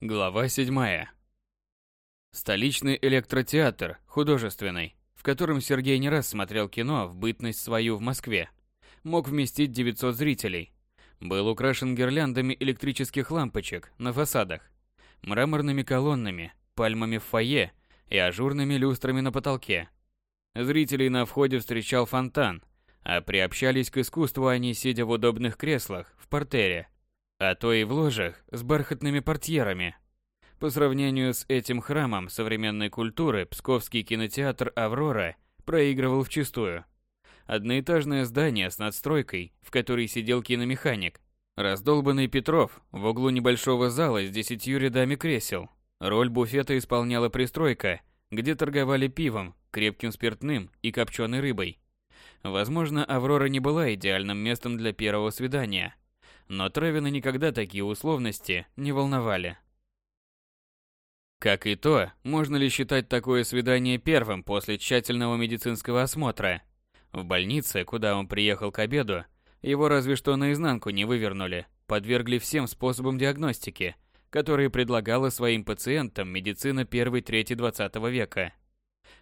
Глава 7. Столичный электротеатр, художественный, в котором Сергей не раз смотрел кино в бытность свою в Москве, мог вместить 900 зрителей. Был украшен гирляндами электрических лампочек на фасадах, мраморными колоннами, пальмами в фойе и ажурными люстрами на потолке. Зрителей на входе встречал фонтан, а приобщались к искусству они, сидя в удобных креслах в портере, а то и в ложах с бархатными портьерами. По сравнению с этим храмом современной культуры, Псковский кинотеатр «Аврора» проигрывал вчистую. Одноэтажное здание с надстройкой, в которой сидел киномеханик. Раздолбанный Петров в углу небольшого зала с десятью рядами кресел. Роль буфета исполняла пристройка, где торговали пивом, крепким спиртным и копченой рыбой. Возможно, Аврора не была идеальным местом для первого свидания – но Тревина никогда такие условности не волновали. Как и то, можно ли считать такое свидание первым после тщательного медицинского осмотра. В больнице, куда он приехал к обеду, его разве что наизнанку не вывернули, подвергли всем способам диагностики, которые предлагала своим пациентам медицина первой трети 20 века.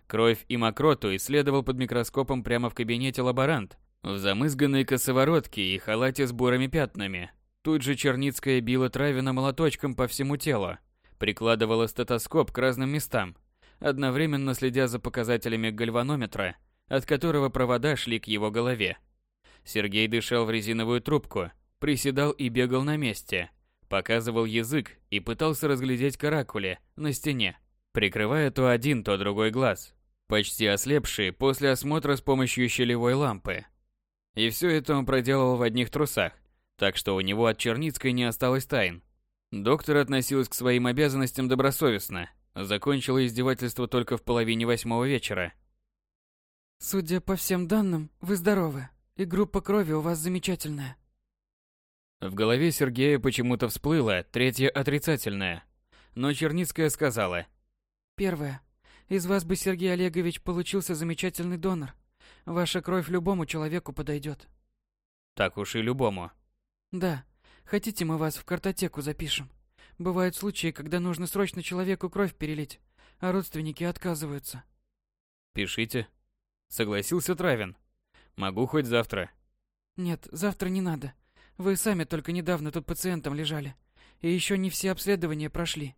Кровь и мокроту исследовал под микроскопом прямо в кабинете лаборант, в замызганной косоворотке и халате с бурыми пятнами. Тут же Черницкая била Травина молоточком по всему телу, прикладывала стетоскоп к разным местам, одновременно следя за показателями гальванометра, от которого провода шли к его голове. Сергей дышал в резиновую трубку, приседал и бегал на месте, показывал язык и пытался разглядеть каракули на стене, прикрывая то один, то другой глаз, почти ослепшие после осмотра с помощью щелевой лампы. И все это он проделал в одних трусах, так что у него от Черницкой не осталось тайн. Доктор относилась к своим обязанностям добросовестно, закончила издевательство только в половине восьмого вечера. «Судя по всем данным, вы здоровы, и группа крови у вас замечательная». В голове Сергея почему-то всплыло третье отрицательное, но Черницкая сказала. «Первое. Из вас бы, Сергей Олегович, получился замечательный донор. Ваша кровь любому человеку подойдет. Так уж и любому. Да. Хотите, мы вас в картотеку запишем? Бывают случаи, когда нужно срочно человеку кровь перелить, а родственники отказываются. Пишите. Согласился Травин. Могу хоть завтра. Нет, завтра не надо. Вы сами только недавно тут пациентом лежали. И еще не все обследования прошли.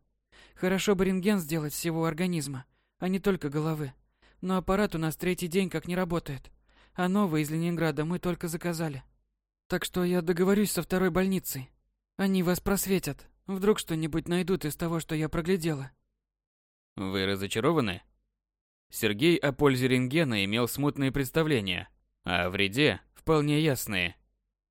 Хорошо бы рентген сделать всего организма, а не только головы. Но аппарат у нас третий день как не работает. А новый из Ленинграда мы только заказали. Так что я договорюсь со второй больницей. Они вас просветят. Вдруг что-нибудь найдут из того, что я проглядела. Вы разочарованы? Сергей о пользе рентгена имел смутные представления, а о вреде вполне ясные.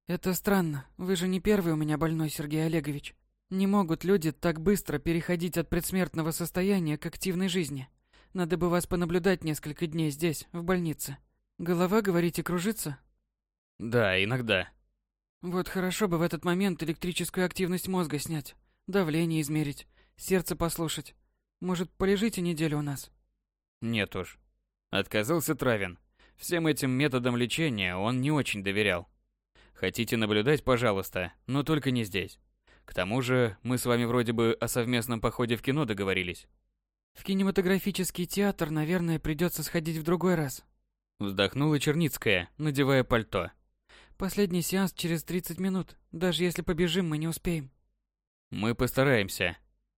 Это странно. Вы же не первый у меня больной, Сергей Олегович. Не могут люди так быстро переходить от предсмертного состояния к активной жизни. Надо бы вас понаблюдать несколько дней здесь, в больнице. Голова, говорите, кружится? Да, иногда. Вот хорошо бы в этот момент электрическую активность мозга снять, давление измерить, сердце послушать. Может, полежите неделю у нас? Нет уж. Отказался Травин. Всем этим методам лечения он не очень доверял. Хотите наблюдать, пожалуйста, но только не здесь. К тому же, мы с вами вроде бы о совместном походе в кино договорились. В кинематографический театр, наверное, придется сходить в другой раз. Вздохнула Черницкая, надевая пальто. Последний сеанс через 30 минут. Даже если побежим, мы не успеем. Мы постараемся,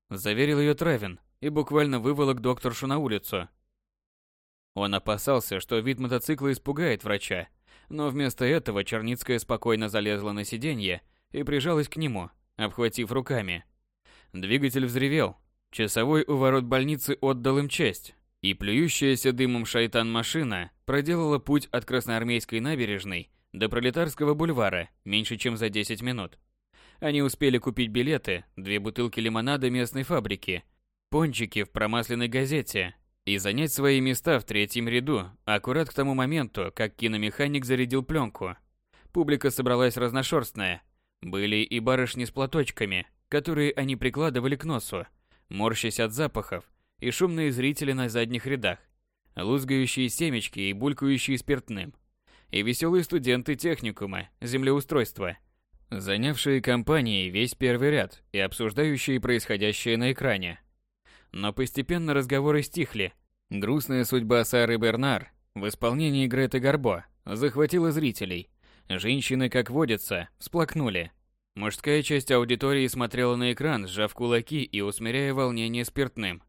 заверил ее Травин и буквально выволок докторшу на улицу. Он опасался, что вид мотоцикла испугает врача, но вместо этого Черницкая спокойно залезла на сиденье и прижалась к нему, обхватив руками. Двигатель взревел, Часовой у ворот больницы отдал им честь, и плюющаяся дымом шайтан-машина проделала путь от Красноармейской набережной до Пролетарского бульвара меньше, чем за 10 минут. Они успели купить билеты, две бутылки лимонада местной фабрики, пончики в промасленной газете и занять свои места в третьем ряду, аккурат к тому моменту, как киномеханик зарядил пленку. Публика собралась разношерстная. Были и барышни с платочками, которые они прикладывали к носу, морщась от запахов, и шумные зрители на задних рядах, лузгающие семечки и булькающие спиртным, и веселые студенты техникума землеустройства, занявшие компанией весь первый ряд и обсуждающие происходящее на экране. Но постепенно разговоры стихли. Грустная судьба Сары Бернар в исполнении Греты Гарбо захватила зрителей. Женщины, как водится, всплакнули. Мужская часть аудитории смотрела на экран, сжав кулаки и усмиряя волнение спиртным.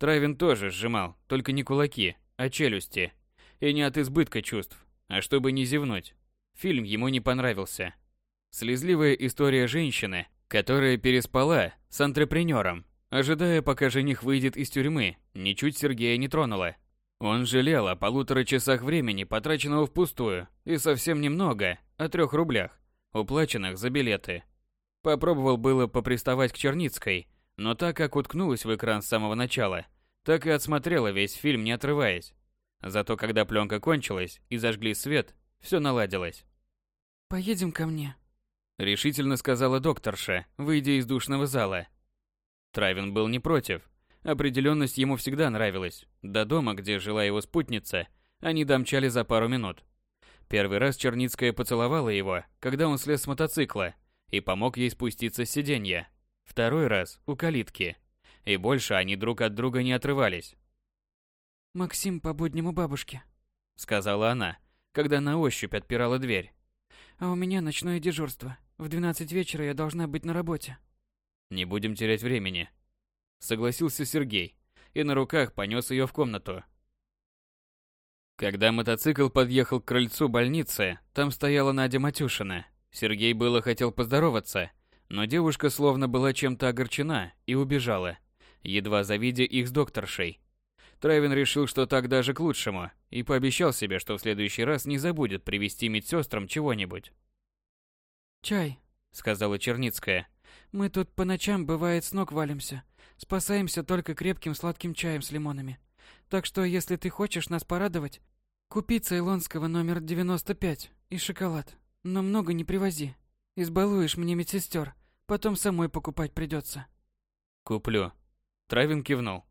Травин тоже сжимал, только не кулаки, а челюсти. И не от избытка чувств, а чтобы не зевнуть. Фильм ему не понравился. Слезливая история женщины, которая переспала с антрепренером, ожидая, пока жених выйдет из тюрьмы, ничуть Сергея не тронула. Он жалел о полутора часах времени, потраченного впустую, и совсем немного, о трех рублях, уплаченных за билеты. Попробовал было поприставать к Черницкой, но так как уткнулась в экран с самого начала, так и отсмотрела весь фильм, не отрываясь. Зато когда пленка кончилась и зажгли свет, все наладилось. «Поедем ко мне», — решительно сказала докторша, выйдя из душного зала. Травин был не против, Определенность ему всегда нравилась. До дома, где жила его спутница, они домчали за пару минут. Первый раз Черницкая поцеловала его, когда он слез с мотоцикла, и помог ей спуститься с сиденья. Второй раз у калитки. И больше они друг от друга не отрывались. «Максим по буднему бабушке», — сказала она, когда на ощупь отпирала дверь. «А у меня ночное дежурство. В 12 вечера я должна быть на работе». «Не будем терять времени», согласился Сергей и на руках понес ее в комнату. Когда мотоцикл подъехал к крыльцу больницы, там стояла Надя Матюшина. Сергей было хотел поздороваться, но девушка словно была чем-то огорчена и убежала, едва завидя их с докторшей. Травин решил, что так даже к лучшему, и пообещал себе, что в следующий раз не забудет привезти медсестрам чего-нибудь. «Чай», — сказала Черницкая. «Мы тут по ночам, бывает, с ног валимся. Спасаемся только крепким сладким чаем с лимонами. Так что, если ты хочешь нас порадовать, купи цейлонского номер 95 и шоколад. Но много не привози. Избалуешь мне медсестер, потом самой покупать придется. Куплю. Травин кивнул.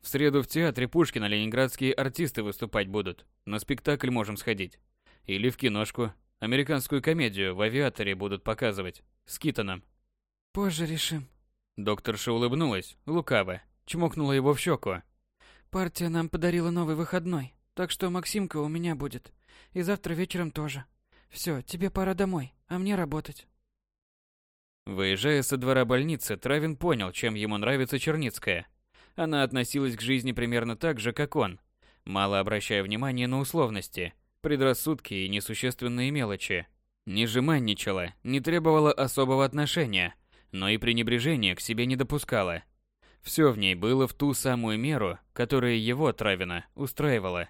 В среду в театре Пушкина ленинградские артисты выступать будут. На спектакль можем сходить. Или в киношку. Американскую комедию в авиаторе будут показывать. С Китоном. Позже решим. Докторша улыбнулась, лукаво, чмокнула его в щеку. «Партия нам подарила новый выходной, так что Максимка у меня будет. И завтра вечером тоже. Все, тебе пора домой, а мне работать». Выезжая со двора больницы, Травин понял, чем ему нравится Черницкая. Она относилась к жизни примерно так же, как он, мало обращая внимания на условности, предрассудки и несущественные мелочи. Не жеманничала, не требовала особого отношения – но и пренебрежения к себе не допускала. Все в ней было в ту самую меру, которая его, Травина, устраивала.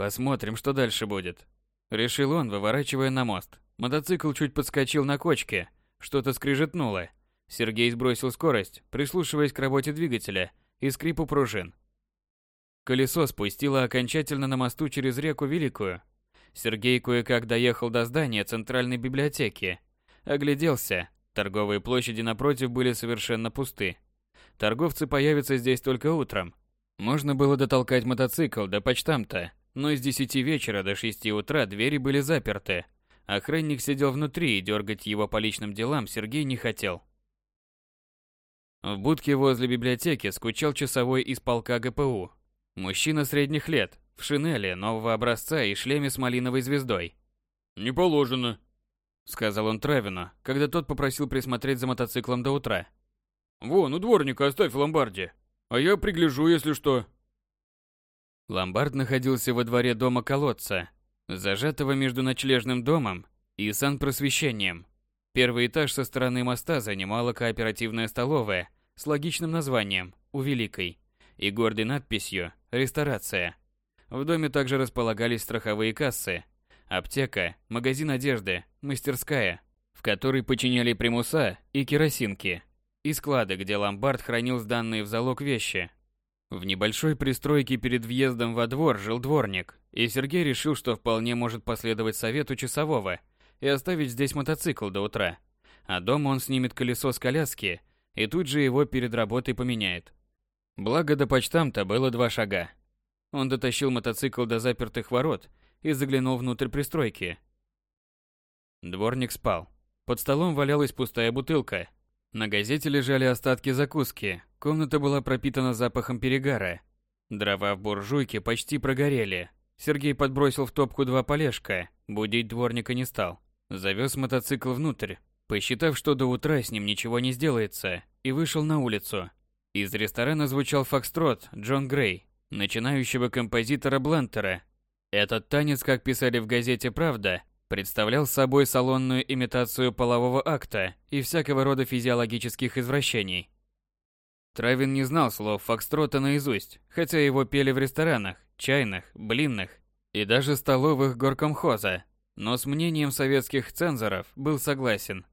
Посмотрим, что дальше будет. Решил он, выворачивая на мост. Мотоцикл чуть подскочил на кочке. Что-то скрижетнуло. Сергей сбросил скорость, прислушиваясь к работе двигателя и скрипу пружин. Колесо спустило окончательно на мосту через реку Великую. Сергей кое-как доехал до здания центральной библиотеки. Огляделся, Торговые площади напротив были совершенно пусты. Торговцы появятся здесь только утром. Можно было дотолкать мотоцикл до почтамта, но с 10 вечера до 6 утра двери были заперты. Охранник сидел внутри и дергать его по личным делам Сергей не хотел. В будке возле библиотеки скучал часовой из полка ГПУ. Мужчина средних лет, в шинели нового образца и шлеме с малиновой звездой. «Не положено», сказал он Травину, когда тот попросил присмотреть за мотоциклом до утра. Вон, у дворника оставь в ломбарде, а я пригляжу, если что. Ломбард находился во дворе дома колодца, зажатого между ночлежным домом и санпросвещением. Первый этаж со стороны моста занимала кооперативная столовая с логичным названием «У Великой» и гордой надписью «Ресторация». В доме также располагались страховые кассы, аптека, магазин одежды, мастерская, в которой починяли примуса и керосинки, и склады, где ломбард хранил сданные в залог вещи. В небольшой пристройке перед въездом во двор жил дворник, и Сергей решил, что вполне может последовать совету часового и оставить здесь мотоцикл до утра. А дома он снимет колесо с коляски и тут же его перед работой поменяет. Благо до почтамта было два шага. Он дотащил мотоцикл до запертых ворот и заглянул внутрь пристройки. Дворник спал. Под столом валялась пустая бутылка. На газете лежали остатки закуски. Комната была пропитана запахом перегара. Дрова в буржуйке почти прогорели. Сергей подбросил в топку два полежка. Будить дворника не стал. Завез мотоцикл внутрь, посчитав, что до утра с ним ничего не сделается, и вышел на улицу. Из ресторана звучал фокстрот Джон Грей, начинающего композитора Блантера. Этот танец, как писали в газете «Правда», представлял собой салонную имитацию полового акта и всякого рода физиологических извращений. Травин не знал слов фокстрота наизусть, хотя его пели в ресторанах, чайных, блинных и даже столовых горкомхоза, но с мнением советских цензоров был согласен.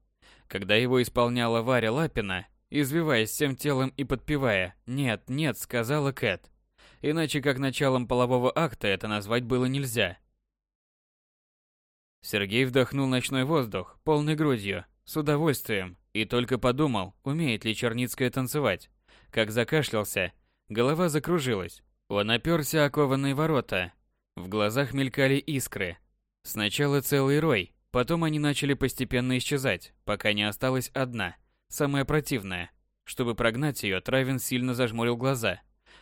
Когда его исполняла Варя Лапина, извиваясь всем телом и подпевая «Нет, нет», сказала Кэт. Иначе как началом полового акта это назвать было нельзя. Сергей вдохнул ночной воздух полной грудью, с удовольствием, и только подумал, умеет ли Черницкая танцевать. Как закашлялся, голова закружилась. Он оперся о кованые ворота. В глазах мелькали искры, Сначала целый рой, потом они начали постепенно исчезать, пока не осталась одна, самая противная. Чтобы прогнать ее, Травин сильно зажмурил глаза.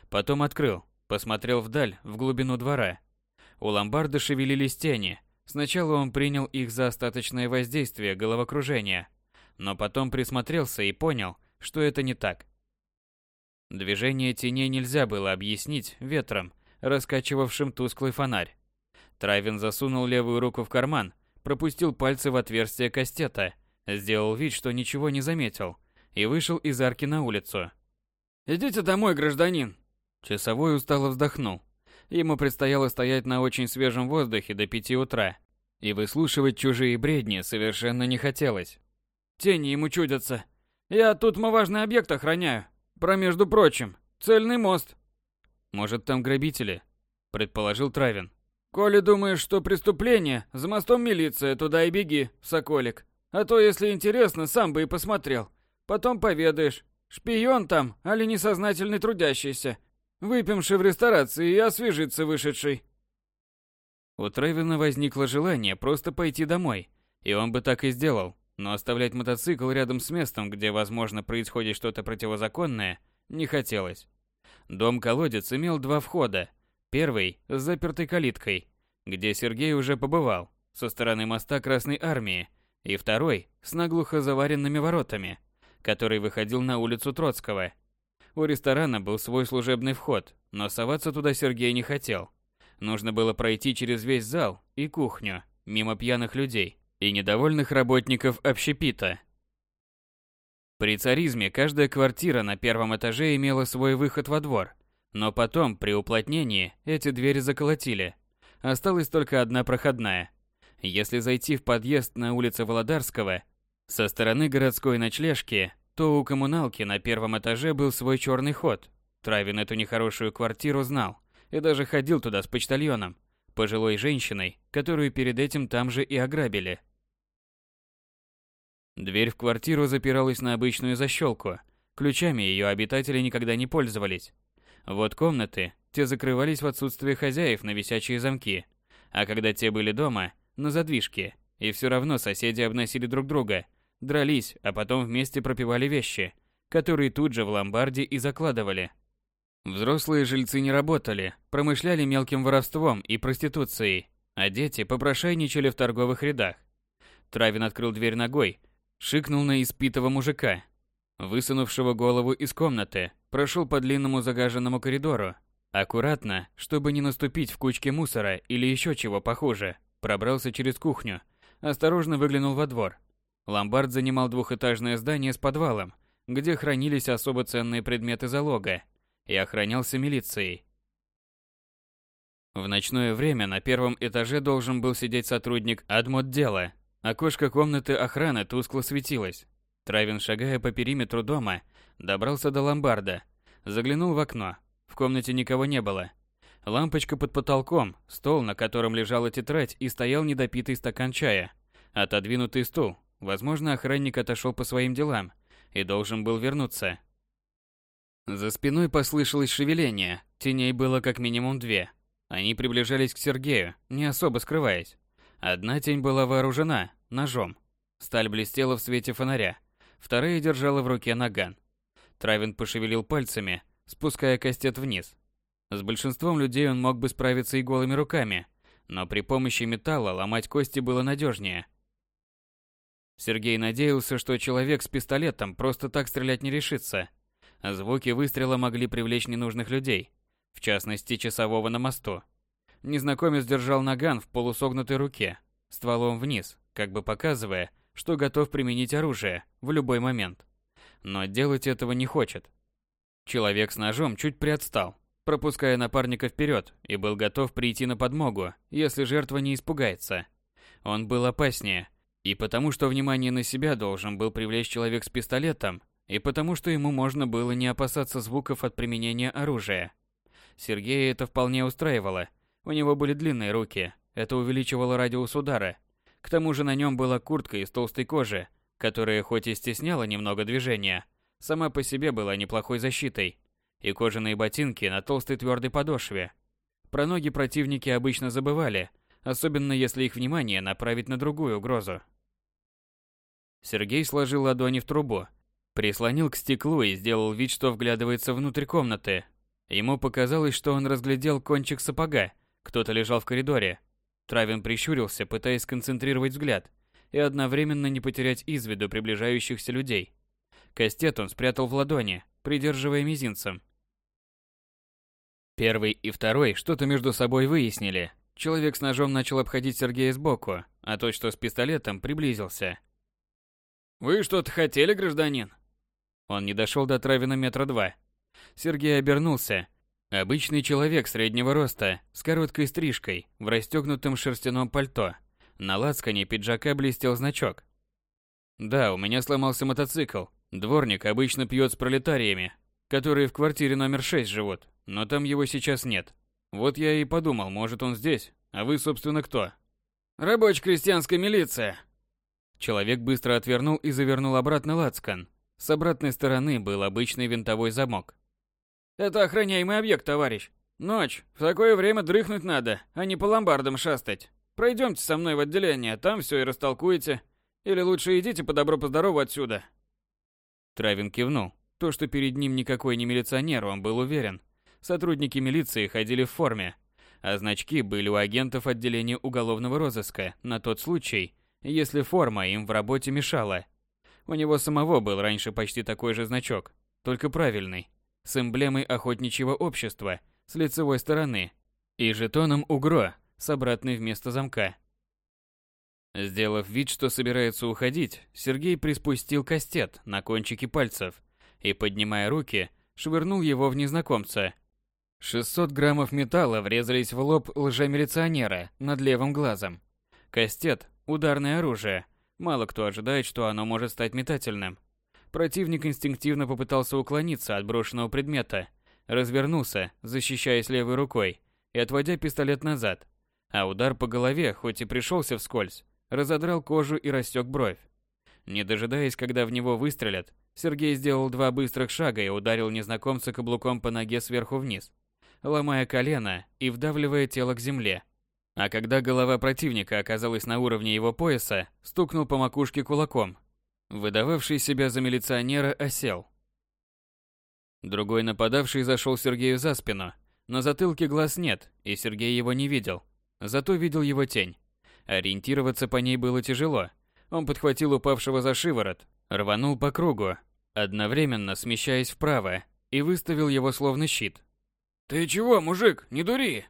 Потом открыл, посмотрел вдаль, в глубину двора. У ломбарда шевелились тени. Сначала он принял их за остаточное воздействие головокружения, но потом присмотрелся и понял, что это не так. Движение теней нельзя было объяснить ветром, раскачивавшим тусклый фонарь. Травин засунул левую руку в карман, пропустил пальцы в отверстие кастета, сделал вид, что ничего не заметил, и вышел из арки на улицу. «Идите домой, гражданин!» Часовой устало вздохнул. Ему предстояло стоять на очень свежем воздухе до пяти утра, и выслушивать чужие бредни совершенно не хотелось. «Тени ему чудятся. Я тут важный объект охраняю. Про между прочим, цельный мост». «Может, там грабители?» – предположил Травин. Коли думаешь, что преступление, за мостом милиция, туда и беги, соколик. А то, если интересно, сам бы и посмотрел. Потом поведаешь, шпион там, али несознательный трудящийся, выпивший в ресторации и освежиться вышедший. У Тревина возникло желание просто пойти домой, и он бы так и сделал, но оставлять мотоцикл рядом с местом, где, возможно, происходит что-то противозаконное, не хотелось. Дом-колодец имел два входа, Первый – с запертой калиткой, где Сергей уже побывал, со стороны моста Красной Армии, и второй – с наглухо заваренными воротами, который выходил на улицу Троцкого. У ресторана был свой служебный вход, но соваться туда Сергей не хотел. Нужно было пройти через весь зал и кухню, мимо пьяных людей и недовольных работников общепита. При царизме каждая квартира на первом этаже имела свой выход во двор – но потом, при уплотнении, эти двери заколотили. Осталась только одна проходная. Если зайти в подъезд на улице Володарского со стороны городской ночлежки, то у коммуналки на первом этаже был свой черный ход. Травин эту нехорошую квартиру знал и даже ходил туда с почтальоном, пожилой женщиной, которую перед этим там же и ограбили. Дверь в квартиру запиралась на обычную защелку. Ключами ее обитатели никогда не пользовались. Вот комнаты, те закрывались в отсутствие хозяев на висячие замки, а когда те были дома, на задвижке, и все равно соседи обносили друг друга, дрались, а потом вместе пропивали вещи, которые тут же в ломбарде и закладывали. Взрослые жильцы не работали, промышляли мелким воровством и проституцией, а дети попрошайничали в торговых рядах. Травин открыл дверь ногой, шикнул на испитого мужика, высунувшего голову из комнаты, прошел по длинному загаженному коридору. Аккуратно, чтобы не наступить в кучке мусора или еще чего похуже, пробрался через кухню, осторожно выглянул во двор. Ломбард занимал двухэтажное здание с подвалом, где хранились особо ценные предметы залога, и охранялся милицией. В ночное время на первом этаже должен был сидеть сотрудник адмотдела. Окошко комнаты охраны тускло светилось. Травин, шагая по периметру дома, добрался до ломбарда, заглянул в окно. В комнате никого не было. Лампочка под потолком, стол, на котором лежала тетрадь и стоял недопитый стакан чая, отодвинутый стул. Возможно, охранник отошел по своим делам и должен был вернуться. За спиной послышалось шевеление, теней было как минимум две. Они приближались к Сергею, не особо скрываясь. Одна тень была вооружена, ножом. Сталь блестела в свете фонаря. Вторая держала в руке наган. Травин пошевелил пальцами, спуская кастет вниз. С большинством людей он мог бы справиться и голыми руками, но при помощи металла ломать кости было надежнее. Сергей надеялся, что человек с пистолетом просто так стрелять не решится. Звуки выстрела могли привлечь ненужных людей, в частности часового на мосту. Незнакомец держал наган в полусогнутой руке, стволом вниз, как бы показывая, что готов применить оружие в любой момент. Но делать этого не хочет. Человек с ножом чуть приотстал, пропуская напарника вперед, и был готов прийти на подмогу, если жертва не испугается. Он был опаснее, и потому что внимание на себя должен был привлечь человек с пистолетом, и потому что ему можно было не опасаться звуков от применения оружия. Сергея это вполне устраивало. У него были длинные руки, это увеличивало радиус удара, к тому же на нем была куртка из толстой кожи, которая хоть и стесняла немного движения, сама по себе была неплохой защитой, и кожаные ботинки на толстой твердой подошве. Про ноги противники обычно забывали, особенно если их внимание направить на другую угрозу. Сергей сложил ладони в трубу, прислонил к стеклу и сделал вид, что вглядывается внутрь комнаты. Ему показалось, что он разглядел кончик сапога, кто-то лежал в коридоре, Травин прищурился, пытаясь сконцентрировать взгляд и одновременно не потерять из виду приближающихся людей. Кастет он спрятал в ладони, придерживая мизинцем. Первый и второй что-то между собой выяснили. Человек с ножом начал обходить Сергея сбоку, а тот, что с пистолетом, приблизился. «Вы что-то хотели, гражданин?» Он не дошел до Травина метра два. Сергей обернулся Обычный человек среднего роста, с короткой стрижкой, в расстегнутом шерстяном пальто. На лацкане пиджака блестел значок. Да, у меня сломался мотоцикл. Дворник обычно пьет с пролетариями, которые в квартире номер 6 живут, но там его сейчас нет. Вот я и подумал, может он здесь, а вы, собственно, кто? Рабоче-крестьянская милиция. Человек быстро отвернул и завернул обратно лацкан. С обратной стороны был обычный винтовой замок. Это охраняемый объект, товарищ. Ночь. В такое время дрыхнуть надо, а не по ломбардам шастать. Пройдемте со мной в отделение, там все и растолкуете. Или лучше идите по добру по здорову отсюда. Травин кивнул. То, что перед ним никакой не милиционер, он был уверен. Сотрудники милиции ходили в форме, а значки были у агентов отделения уголовного розыска на тот случай, если форма им в работе мешала. У него самого был раньше почти такой же значок, только правильный с эмблемой охотничьего общества с лицевой стороны и жетоном УГРО с обратной вместо замка. Сделав вид, что собирается уходить, Сергей приспустил кастет на кончики пальцев и, поднимая руки, швырнул его в незнакомца. 600 граммов металла врезались в лоб лжемилиционера над левым глазом. Кастет – ударное оружие. Мало кто ожидает, что оно может стать метательным. Противник инстинктивно попытался уклониться от брошенного предмета, развернулся, защищаясь левой рукой и отводя пистолет назад. А удар по голове, хоть и пришелся вскользь, разодрал кожу и рассек бровь. Не дожидаясь, когда в него выстрелят, Сергей сделал два быстрых шага и ударил незнакомца каблуком по ноге сверху вниз, ломая колено и вдавливая тело к земле. А когда голова противника оказалась на уровне его пояса, стукнул по макушке кулаком, Выдававший себя за милиционера осел. Другой нападавший зашел Сергею за спину. На затылке глаз нет, и Сергей его не видел. Зато видел его тень. Ориентироваться по ней было тяжело. Он подхватил упавшего за шиворот, рванул по кругу, одновременно смещаясь вправо, и выставил его словно щит. «Ты чего, мужик, не дури!»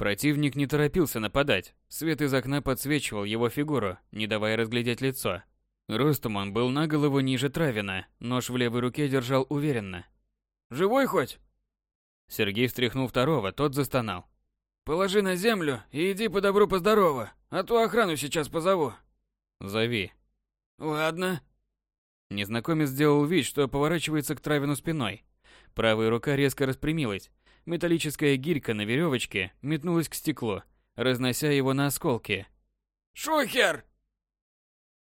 Противник не торопился нападать. Свет из окна подсвечивал его фигуру, не давая разглядеть лицо. Ростом он был на голову ниже Травина, нож в левой руке держал уверенно. «Живой хоть?» Сергей встряхнул второго, тот застонал. «Положи на землю и иди по добру, по здорову, а то охрану сейчас позову». «Зови». «Ладно». Незнакомец сделал вид, что поворачивается к Травину спиной. Правая рука резко распрямилась. Металлическая гирька на веревочке метнулась к стеклу, разнося его на осколки. «Шухер!»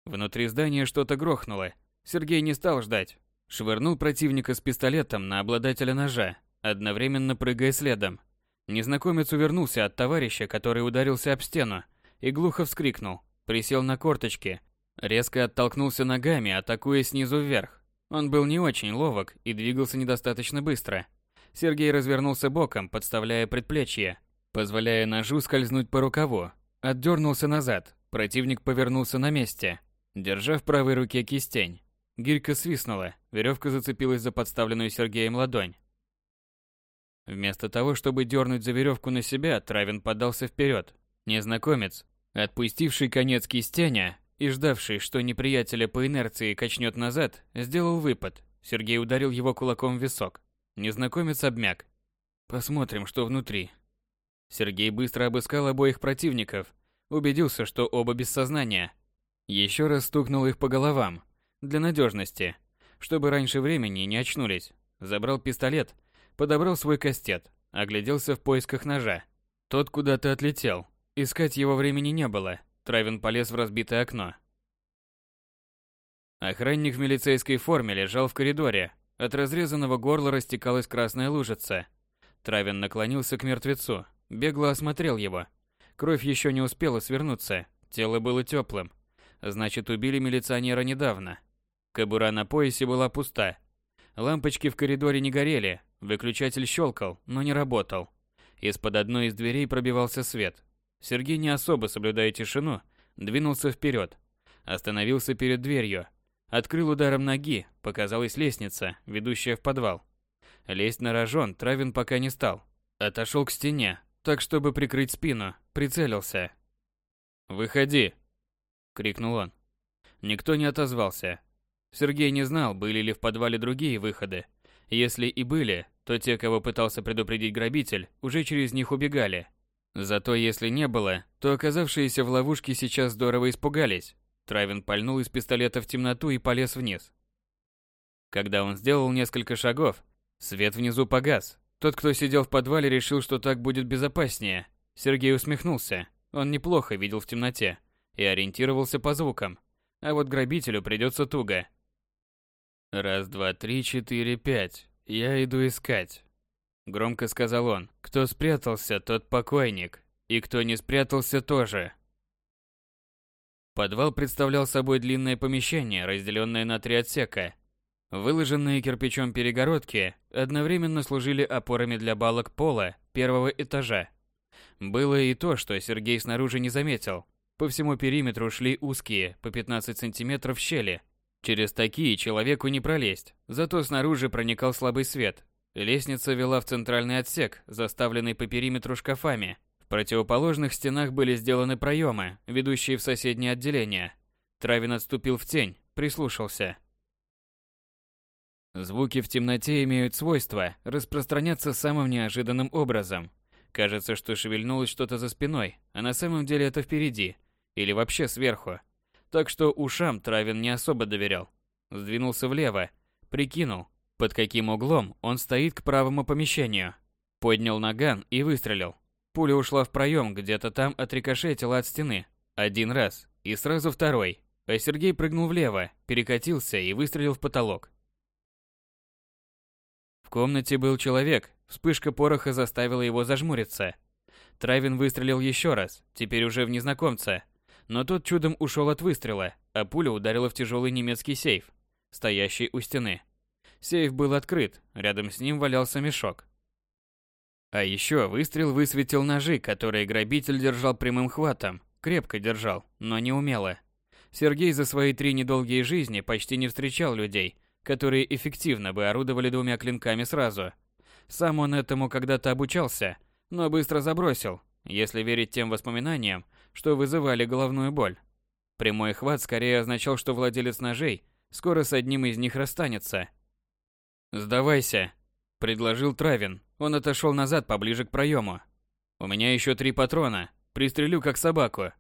Внутри здания что-то грохнуло. Сергей не стал ждать. Швырнул противника с пистолетом на обладателя ножа, одновременно прыгая следом. Незнакомец увернулся от товарища, который ударился об стену, и глухо вскрикнул. присел на корточки, резко оттолкнулся ногами, атакуя снизу вверх. Он был не очень ловок и двигался недостаточно быстро. Сергей развернулся боком, подставляя предплечье, позволяя ножу скользнуть по рукаву. Отдернулся назад. Противник повернулся на месте, держа в правой руке кистень. Гирька свистнула, веревка зацепилась за подставленную Сергеем ладонь. Вместо того, чтобы дернуть за веревку на себя, Травин подался вперед. Незнакомец, отпустивший конец кистеня и ждавший, что неприятеля по инерции качнет назад, сделал выпад. Сергей ударил его кулаком в висок. Незнакомец обмяк. Посмотрим, что внутри. Сергей быстро обыскал обоих противников, убедился, что оба без сознания. Еще раз стукнул их по головам, для надежности, чтобы раньше времени не очнулись. Забрал пистолет, подобрал свой кастет, огляделся в поисках ножа. Тот куда-то отлетел. Искать его времени не было. Травин полез в разбитое окно. Охранник в милицейской форме лежал в коридоре. От разрезанного горла растекалась красная лужица. Травин наклонился к мертвецу, бегло осмотрел его. Кровь еще не успела свернуться, тело было теплым. Значит, убили милиционера недавно. Кобура на поясе была пуста. Лампочки в коридоре не горели, выключатель щелкал, но не работал. Из-под одной из дверей пробивался свет. Сергей, не особо соблюдая тишину, двинулся вперед. Остановился перед дверью. Открыл ударом ноги, показалась лестница, ведущая в подвал. Лезть на рожон Травин пока не стал. Отошел к стене, так чтобы прикрыть спину, прицелился. «Выходи!» — крикнул он. Никто не отозвался. Сергей не знал, были ли в подвале другие выходы. Если и были, то те, кого пытался предупредить грабитель, уже через них убегали. Зато если не было, то оказавшиеся в ловушке сейчас здорово испугались. Травин пальнул из пистолета в темноту и полез вниз. Когда он сделал несколько шагов, свет внизу погас, тот, кто сидел в подвале, решил, что так будет безопаснее. Сергей усмехнулся. Он неплохо видел в темноте и ориентировался по звукам. А вот грабителю придется туго. Раз, два, три, четыре, пять. Я иду искать. Громко сказал он. Кто спрятался, тот покойник. И кто не спрятался, тоже. Подвал представлял собой длинное помещение, разделенное на три отсека. Выложенные кирпичом перегородки одновременно служили опорами для балок пола первого этажа. Было и то, что Сергей снаружи не заметил. По всему периметру шли узкие, по 15 сантиметров щели. Через такие человеку не пролезть, зато снаружи проникал слабый свет. Лестница вела в центральный отсек, заставленный по периметру шкафами. Противоположных стенах были сделаны проемы, ведущие в соседние отделения. Травин отступил в тень, прислушался. Звуки в темноте имеют свойство распространяться самым неожиданным образом. Кажется, что шевельнулось что-то за спиной, а на самом деле это впереди, или вообще сверху. Так что ушам Травин не особо доверял. Сдвинулся влево, прикинул, под каким углом он стоит к правому помещению. Поднял наган и выстрелил. Пуля ушла в проем, где-то там отрикошетила от стены. Один раз, и сразу второй. А Сергей прыгнул влево, перекатился и выстрелил в потолок комнате был человек. Вспышка пороха заставила его зажмуриться. Травин выстрелил еще раз, теперь уже в незнакомца. Но тот чудом ушел от выстрела, а пуля ударила в тяжелый немецкий сейф, стоящий у стены. Сейф был открыт, рядом с ним валялся мешок. А еще выстрел высветил ножи, которые грабитель держал прямым хватом. Крепко держал, но не умело. Сергей за свои три недолгие жизни почти не встречал людей, которые эффективно бы орудовали двумя клинками сразу. Сам он этому когда-то обучался, но быстро забросил, если верить тем воспоминаниям, что вызывали головную боль. Прямой хват скорее означал, что владелец ножей скоро с одним из них расстанется. «Сдавайся», – предложил Травин. Он отошел назад поближе к проему. «У меня еще три патрона. Пристрелю как собаку».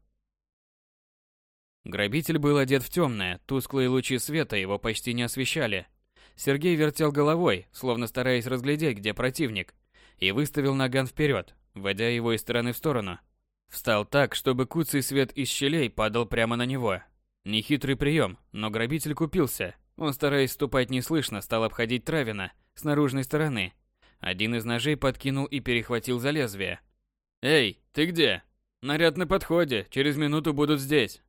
Грабитель был одет в темное, тусклые лучи света его почти не освещали. Сергей вертел головой, словно стараясь разглядеть, где противник, и выставил наган вперед, вводя его из стороны в сторону. Встал так, чтобы куцый свет из щелей падал прямо на него. Нехитрый прием, но грабитель купился. Он, стараясь ступать неслышно, стал обходить Травина с наружной стороны. Один из ножей подкинул и перехватил за лезвие. «Эй, ты где? Наряд на подходе, через минуту будут здесь».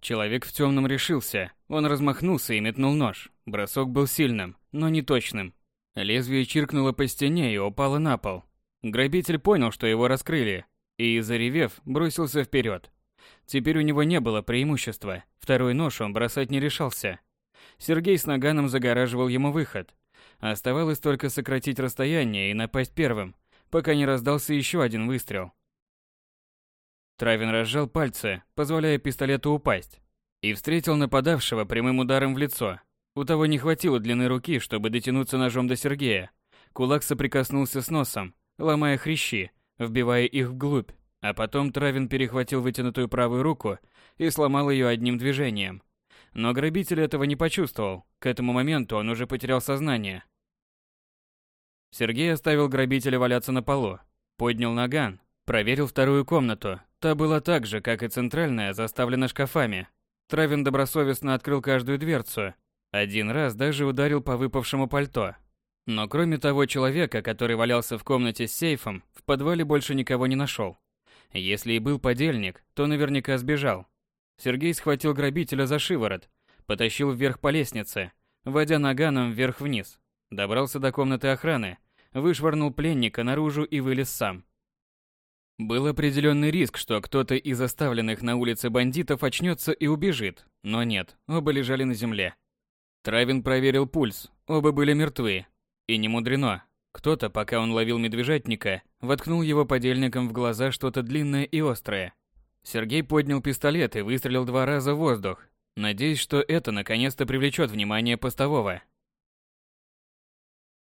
Человек в темном решился. Он размахнулся и метнул нож. Бросок был сильным, но не точным. Лезвие чиркнуло по стене и упало на пол. Грабитель понял, что его раскрыли, и, заревев, бросился вперед. Теперь у него не было преимущества. Второй нож он бросать не решался. Сергей с наганом загораживал ему выход. Оставалось только сократить расстояние и напасть первым, пока не раздался еще один выстрел. Травин разжал пальцы, позволяя пистолету упасть, и встретил нападавшего прямым ударом в лицо. У того не хватило длины руки, чтобы дотянуться ножом до Сергея. Кулак соприкоснулся с носом, ломая хрящи, вбивая их вглубь, а потом Травин перехватил вытянутую правую руку и сломал ее одним движением. Но грабитель этого не почувствовал. К этому моменту он уже потерял сознание. Сергей оставил грабителя валяться на полу, поднял наган, проверил вторую комнату. Та была так же, как и центральная, заставлена шкафами. Травин добросовестно открыл каждую дверцу. Один раз даже ударил по выпавшему пальто. Но кроме того человека, который валялся в комнате с сейфом, в подвале больше никого не нашел. Если и был подельник, то наверняка сбежал. Сергей схватил грабителя за шиворот, потащил вверх по лестнице, водя наганом вверх-вниз. Добрался до комнаты охраны, вышвырнул пленника наружу и вылез сам. Был определенный риск, что кто-то из оставленных на улице бандитов очнется и убежит, но нет, оба лежали на земле. Травин проверил пульс, оба были мертвы. И не мудрено. Кто-то, пока он ловил медвежатника, воткнул его подельникам в глаза что-то длинное и острое. Сергей поднял пистолет и выстрелил два раза в воздух, надеясь, что это наконец-то привлечет внимание постового.